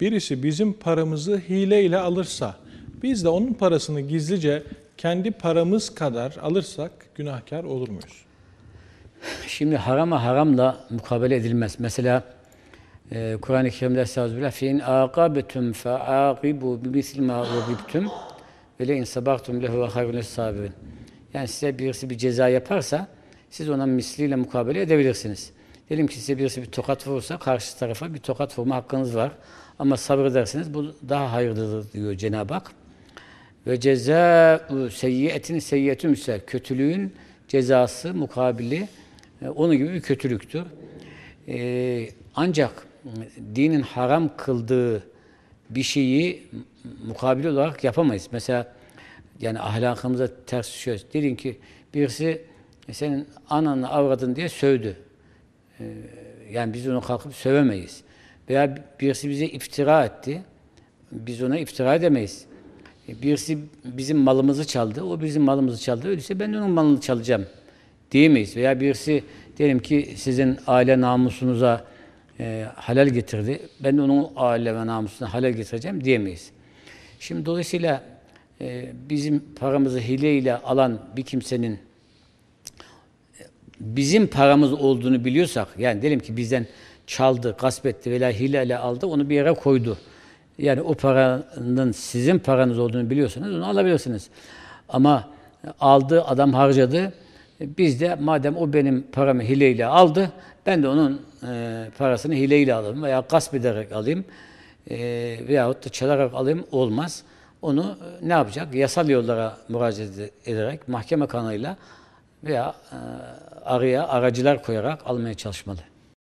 birisi bizim paramızı hileyle alırsa, biz de onun parasını gizlice kendi paramız kadar alırsak günahkar olur muyuz? Şimdi harama haramla mukabele edilmez. Mesela e, Kur'an-ı Kerim'de Estağfirullah fe in aqabetum fe aqibu bimisli ma ugibtum ve le in sabartum lehu ve hayrun sabirin. Yani size birisi bir ceza yaparsa siz ona misliyle mukabele edebilirsiniz. Diyelim ki size birisi bir tokat vurursa karşı tarafa bir tokat vurma hakkınız var. Ama sabır ederseniz bu daha hayırlıdır diyor Cenab-ı Hak. Ve cezâ'u seyyiyetin seyyiyetü müsel. Kötülüğün cezası, mukabili e, onun gibi bir kötülüktür. E, ancak dinin haram kıldığı bir şeyi mukabil olarak yapamayız. Mesela yani ahlakımıza ters düşüyor. Diyelim ki birisi senin ananı avradın diye sövdü. E, yani biz onu kalkıp sövemeyiz. Veya birisi bize iftira etti. Biz ona iftira edemeyiz. E, Birisi bizim malımızı çaldı, o bizim malımızı çaldı. Öyleyse ben de onun malını çalacağım diyemeyiz. Veya birisi diyelim ki sizin aile namusunuza e, halal getirdi. Ben de onun aile ve namusuna halal getireceğim diyemeyiz. Şimdi dolayısıyla e, bizim paramızı hileyle alan bir kimsenin bizim paramız olduğunu biliyorsak, yani diyelim ki bizden çaldı, gasp etti veya hileyle aldı, onu bir yere koydu. Yani o paranın sizin paranız olduğunu biliyorsanız onu alabilirsiniz. Ama aldı, adam harcadı. Biz de madem o benim paramı hileyle aldı, ben de onun e, parasını hileyle alayım veya gasp ederek alayım e, veyahut da çalarak alayım olmaz. Onu e, ne yapacak? Yasal yollara müracaat ederek mahkeme kanalıyla veya e, araya aracılar koyarak almaya çalışmalı.